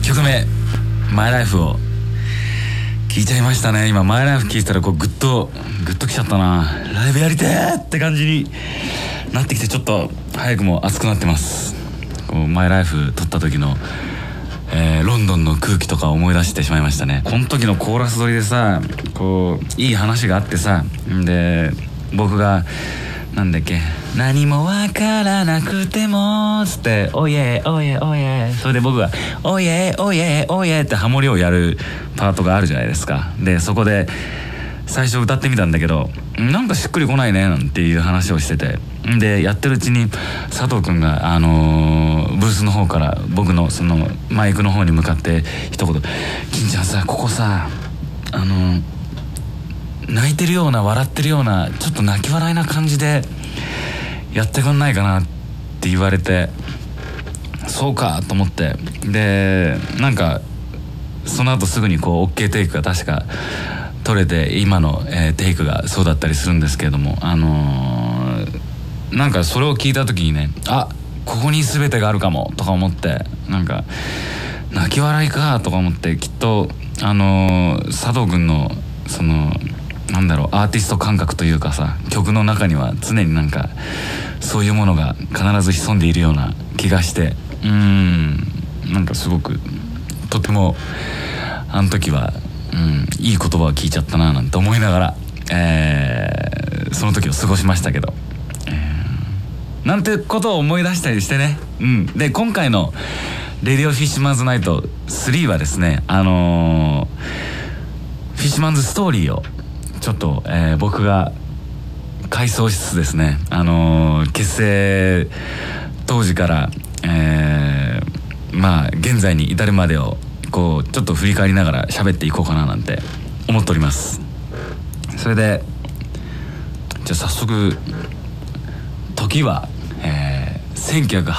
1曲目「マイライフを聞いちゃいましたね。今マイライフ聞いたらこうグッとグッときちゃったな。ライブやりてーって感じになってきてちょっと早くも熱くなってます。こうマイライフ撮った時のえー、ロンドンの空気とか思い出してしまいましたね。この時のコーラス撮りでさこういい話があってさで僕がなんだっけ？何もわからなくてもつって「おいえおいえおいえ」それで僕が「おいえおいえおいえ」ってハモリをやるパートがあるじゃないですか。でそこで最初歌ってみたんだけどなんかしっくりこないねなんていう話をしてて。でやってるうちに佐藤君があのー、ブースの方から僕のそのマイクの方に向かって一言「金ちゃんさここさあのー、泣いてるような笑ってるようなちょっと泣き笑いな感じでやってくんないかな」って言われてそうかと思って。でなんかその後すぐにこう OK テイクが確か取れて今の、えー、テイクがそうだったりするんですけれどもあのー、なんかそれを聞いた時にねあここに全てがあるかもとか思ってなんか泣き笑いかとか思ってきっとあのー、佐藤君のそのなんだろうアーティスト感覚というかさ曲の中には常になんかそういうものが必ず潜んでいるような気がしてうんなんかすごくとてもあの時はうん、いい言葉を聞いちゃったななんて思いながら、えー、その時を過ごしましたけど、えー、なんてことを思い出したりしてね、うん、で今回の「レディオフィッシュマンズナイト3」はですねあのー、フィッシュマンズストーリーをちょっと、えー、僕が回想しつつですねあのー、結成当時から、えー、まあ現在に至るまでをこうちょっと振り返りながら喋っていこうかななんて思っております。それでじゃあ早速時は、えー、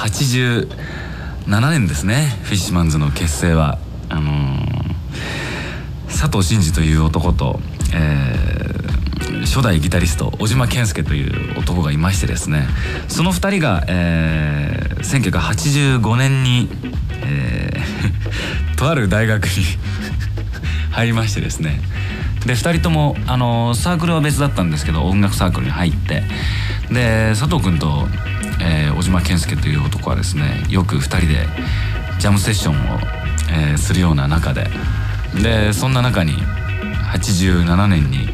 1987年ですねフィッシュマンズの結成は。あのー、佐藤真二という男と、えー、初代ギタリスト小島健介という男がいましてですねその2人が、えー、1985年に、えー とある大学に 入りましてですね。で2人ともあのサークルは別だったんですけど音楽サークルに入ってで佐藤君と、えー、小島健介という男はですねよく2人でジャムセッションを、えー、するような中ででそんな中に87年に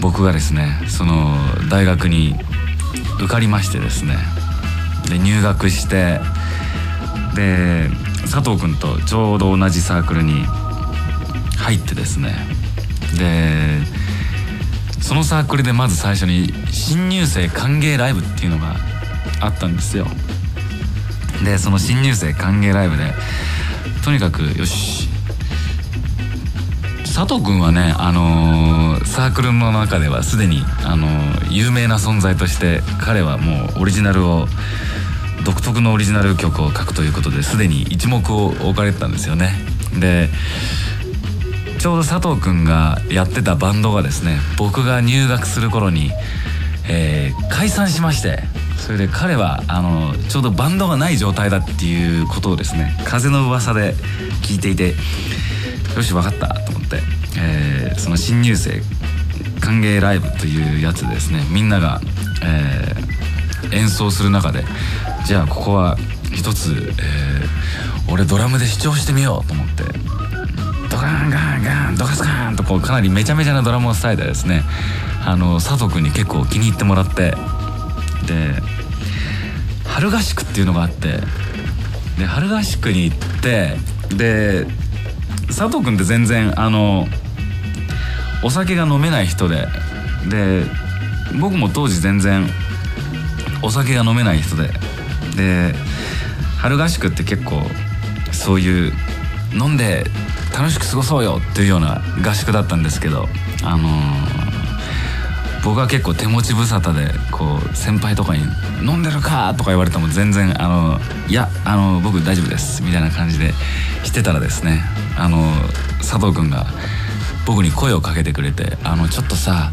僕がですねその大学に受かりましてですね。で入学してで佐藤君とちょうど同じサークルに入ってですね。でそのサークルでまず最初に新入生歓迎ライブっていうのがあったんですよ。でその新入生歓迎ライブでとにかくよし佐藤君はね、あのー、サークルの中ではすでに、あのー、有名な存在として彼はもうオリジナルを独特のオリジナル曲を書くということですでに一目を置かれてたんですよね。でちょうど佐藤君がやってたバンドがですね僕が入学する頃に、えー、解散しましてそれで彼はあのちょうどバンドがない状態だっていうことをですね風の噂で聞いていてよし分かったと思って、えー、その新入生歓迎ライブというやつですねみんなが、えー、演奏する中でじゃあここは一つ、えー、俺ドラムで主張してみようと思ってドカンガンガンドカスカンとこうかなりめちゃめちゃなドラムを伝えてですねあの佐藤君に結構気に入ってもらってで春合宿っていうのがあってで春合宿に行ってで佐藤君って全然あのお酒が飲めない人でで僕も当時全然お酒が飲めない人でで春合宿って結構そういう飲んで楽しく過ごそうよっていうような合宿だったんですけどあのー、僕は結構手持ち無沙汰でこう先輩とかに「飲んでるか?」とか言われても全然「あのいやあの僕大丈夫です」みたいな感じでしてたらですねあの佐藤君が僕に声をかけてくれて「あのちょっとさ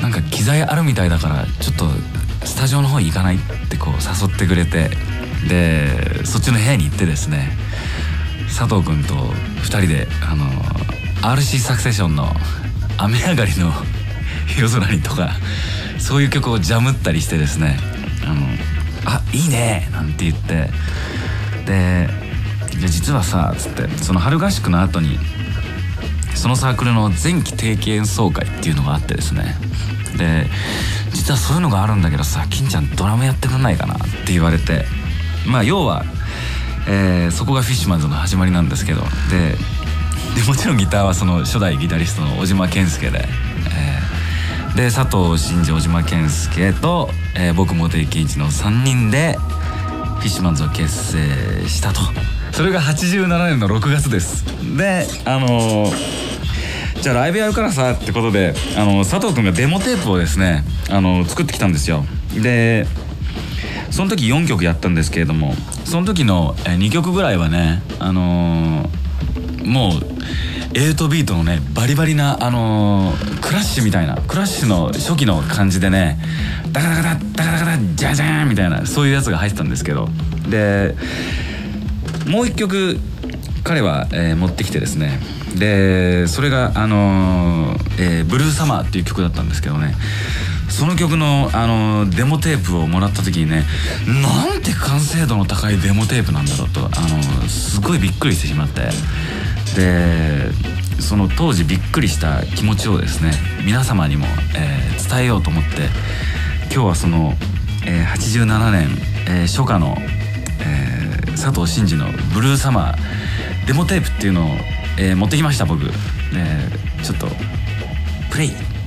なんか機材あるみたいだからちょっとスタジオの方に行かないってこう誘ってくれてでそっちの部屋に行ってですね佐藤君と2人であの RC サクセションの「雨上がりの夜空に」とかそういう曲をジャムったりしてですね「あのあいいね」なんて言って。でで実はさつってその春合宿の後にそのサークルの前期定期演奏会っていうのがあってですね。で実はそういうのがあるんだけどさ金ちゃんドラムやってくんないかなって言われて。まあ要は、えー、そこがフィッシュマンズの始まりなんですけど。でもちろんギターはその初代ギタリストの小島健介で、で佐藤真二小島健介と、えー、僕茂木健一の3人でフィッシュマンズを結成したと。それが87年の6月です。であのーじゃあライブやるからさってことであの佐藤君がデモテープをですねあの作ってきたんですよ。でその時4曲やったんですけれどもその時の2曲ぐらいはねあの、もう8ビートのねバリバリなあのー、クラッシュみたいなクラッシュの初期の感じでねダカダカダダカダカダジャジャーンみたいなそういうやつが入ってたんですけど。でもう一曲彼は、えー、持ってきてですね。でそれがあのー、え、ブルーサマーっていう曲だったんですけどね。その曲の、あのデモテープをもらった時にねなんて完成度の高いデモテープなんだろうと、あのすごいびっくりしてしまって。でその当時びっくりした気持ちをですね皆様にも、えー、伝えようと思って今日はその、えー、87年、えー、初夏の、えー、佐藤真二の「ブルーサマー」デモテープっていうのを、えー、持ってきました僕、えー、ちょっとプレイ。